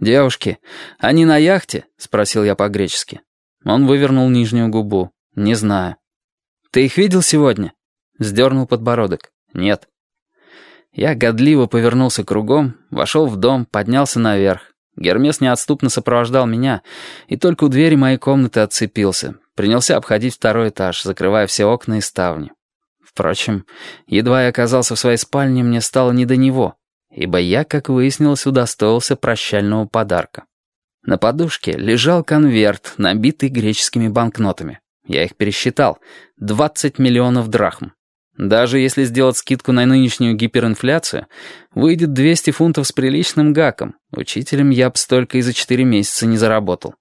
«Девушки, они на яхте?» — спросил я по-гречески. Он вывернул нижнюю губу. «Не знаю». «Ты их видел сегодня?» Сдернул подбородок. «Нет». Я годливо повернулся кругом, вошел в дом, поднялся наверх. Гермес неотступно сопровождал меня, и только у двери моей комнаты отцепился. Принялся обходить второй этаж, закрывая все окна и ставни. Впрочем, едва я оказался в своей спальне, мне стало не до него, ибо я, как выяснилось, удостоился прощального подарка. На подушке лежал конверт, набитый греческими банкнотами. Я их пересчитал. 20 миллионов драхм. Даже если сделать скидку на нынешнюю гиперинфляцию, выйдет 200 фунтов с приличным гаком. Учителем я бы столько и за 4 месяца не заработал.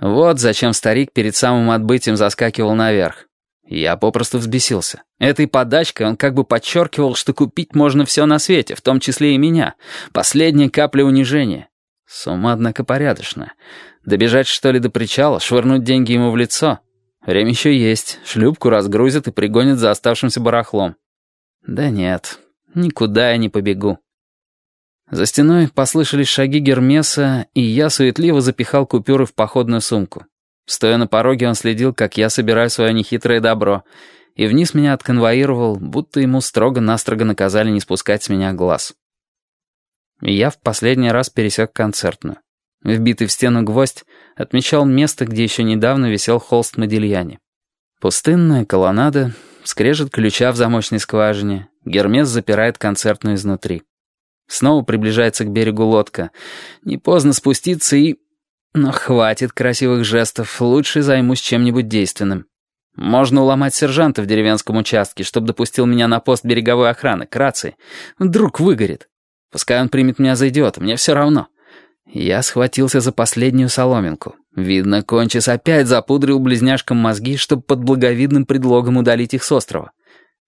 Вот зачем старик перед самым отбытием заскакивал наверх. Я попросту взбесился. Этой подачкой он как бы подчеркивал, что купить можно все на свете, в том числе и меня. Последняя капля унижения. Сумма, однако, порядочная. Добежать, что ли, до причала, швырнуть деньги ему в лицо — Время еще есть. Шлюпку разгрузят и пригонят за оставшимся барахлом. Да нет, никуда я не побегу. За стеной послышались шаги Гермеса, и я суетливо запихал купюры в походную сумку. Стоя на пороге, он следил, как я собираю свое нехитрое добро, и вниз меня отконвоировал, будто ему строго-настрого наказали не спускать с меня глаз. И я в последний раз пересек концертную. Вбитый в стену гвоздь отмечал место, где еще недавно висел холст Модильяне. Пустынная колоннада, скрежет ключа в замочной скважине, Гермес запирает концертную изнутри. Снова приближается к берегу лодка. Не поздно спуститься и... Но хватит красивых жестов, лучше займусь чем-нибудь действенным. Можно уломать сержанта в деревенском участке, чтобы допустил меня на пост береговой охраны, к рации. Вдруг выгорит. Пускай он примет меня за идиота, мне все равно. Я схватился за последнюю соломинку. Видно, Кончис опять запудрил близняшкам мозги, чтобы под благовидным предлогом удалить их с острова.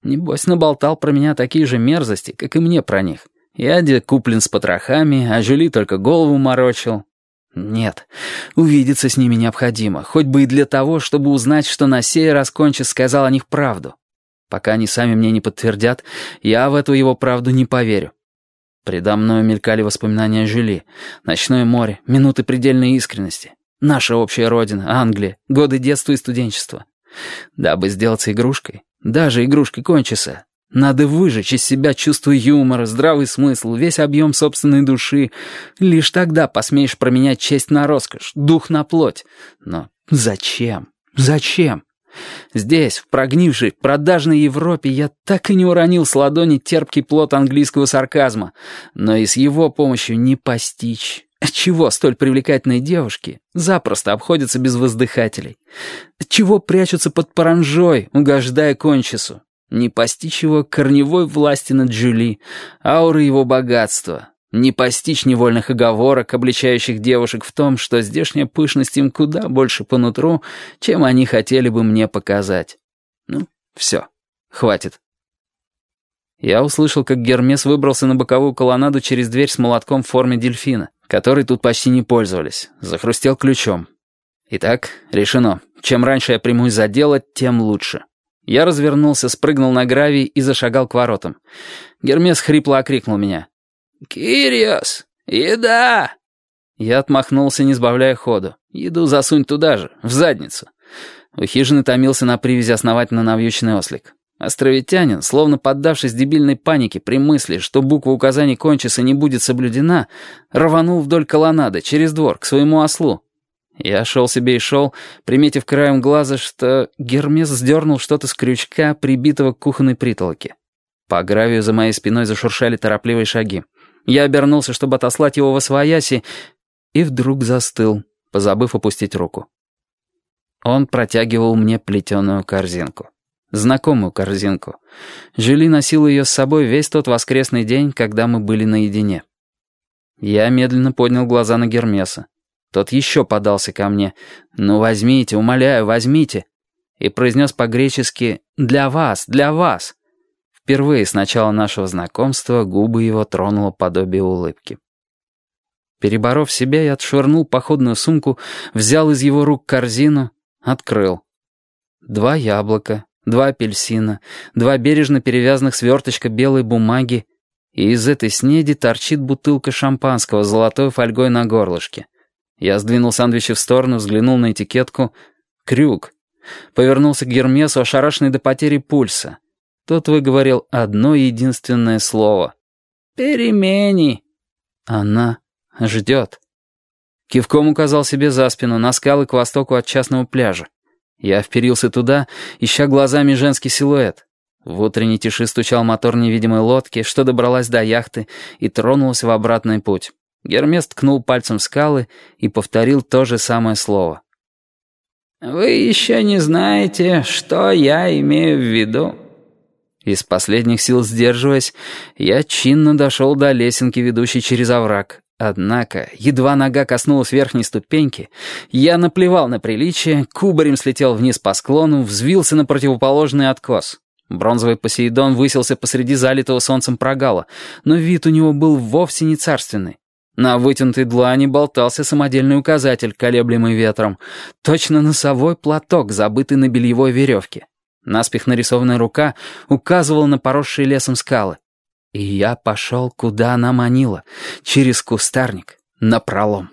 Небось, наболтал про меня такие же мерзости, как и мне про них. Яде куплен с потрохами, а Жюли только голову морочил. Нет, увидеться с ними необходимо, хоть бы и для того, чтобы узнать, что на сей раз Кончис сказал о них правду. Пока они сами мне не подтвердят, я в эту его правду не поверю. Предо мной мелькали воспоминания Жюли. Ночное море, минуты предельной искренности. Наша общая родина, Англия, годы детства и студенчества. Дабы сделаться игрушкой, даже игрушкой кончится, надо выжечь из себя чувство юмора, здравый смысл, весь объем собственной души. Лишь тогда посмеешь променять честь на роскошь, дух на плоть. Но зачем? Зачем? Здесь, в прогнившей, продажной Европе, я так и не уронил с ладони терпкий плод английского сарказма, но и с его помощью не постичь. Чего столь привлекательные девушки запросто обходятся без воздыхателей? Чего прячутся под паранжой, угождая кончису? Не постичь его корневой власти над Джули, ауры его богатства, не постичь невольных оговорок, обличающих девушек в том, что здешняя пышность им куда больше по нутру, чем они хотели бы мне показать. Ну, все, хватит. Я услышал, как Гермес выбрался на боковую колоннаду через дверь с молотком в форме дельфина, который тут почти не пользовались. Захрустел ключом. Итак, решено. Чем раньше я примусь за дело, тем лучше. Я развернулся, спрыгнул на гравий и зашагал к воротам. Гермес хрипло окрикнул меня. «Кириос! Еда!» Я отмахнулся, не сбавляя ходу. «Еду засунь туда же, в задницу». У хижины томился на привязи основательно навьюченный ослик. Островитянин, словно поддавшись дебильной панике при мысли, что буква указаний кончиса не будет соблюдена, рванул вдоль колоннады, через двор, к своему ослу. Я шел себе и шел, приметив краем глаза, что Гермес сдернул что-то с крючка, прибитого к кухонной притолоке. По гравию за моей спиной зашуршали торопливые шаги. Я обернулся, чтобы отослать его во свояси, и вдруг застыл, позабыв опустить руку. Он протягивал мне плетеную корзинку. Знакомую корзинку. Жюли носила ее с собой весь тот воскресный день, когда мы были наедине. Я медленно поднял глаза на Гермеса. Тот еще подался ко мне. «Ну, возьмите, умоляю, возьмите!» И произнес по-гречески «Для вас, для вас!» Впервые с начала нашего знакомства губы его тронуло подобие улыбки. Переборов себя, я отшвырнул походную сумку, взял из его рук корзину, открыл. Два яблока, два апельсина, два бережно перевязанных сверточка белой бумаги и из этой снеди торчит бутылка шампанского с золотой фольгой на горлышке. Я сдвинул сэндвичи в сторону, взглянул на этикетку. «Крюк». Повернулся к Гермесу, ошарашенный до потери пульса. Тот выговорил одно единственное слово. «Перемени». Она ждет. Кивком указал себе за спину, на скалы к востоку от частного пляжа. Я вперился туда, ища глазами женский силуэт. В утренней тиши стучал мотор невидимой лодки, что добралась до яхты и тронулась в обратный путь. Гермес ткнул пальцем в скалы и повторил то же самое слово. «Вы еще не знаете, что я имею в виду». Из последних сил сдерживаясь, я чинно дошел до лесенки, ведущей через овраг. Однако, едва нога коснулась верхней ступеньки, я наплевал на приличие, кубарем слетел вниз по склону, взвился на противоположный откос. Бронзовый Посейдон высился посреди залитого солнцем прогала, но вид у него был вовсе не царственный. На вытянутой длани болтался самодельный указатель, колеблемый ветром. Точно носовой платок, забытый на бельевой веревке. Наспех нарисованная рука указывала на поросшие лесом скалы. И я пошел, куда она манила, через кустарник, напролом.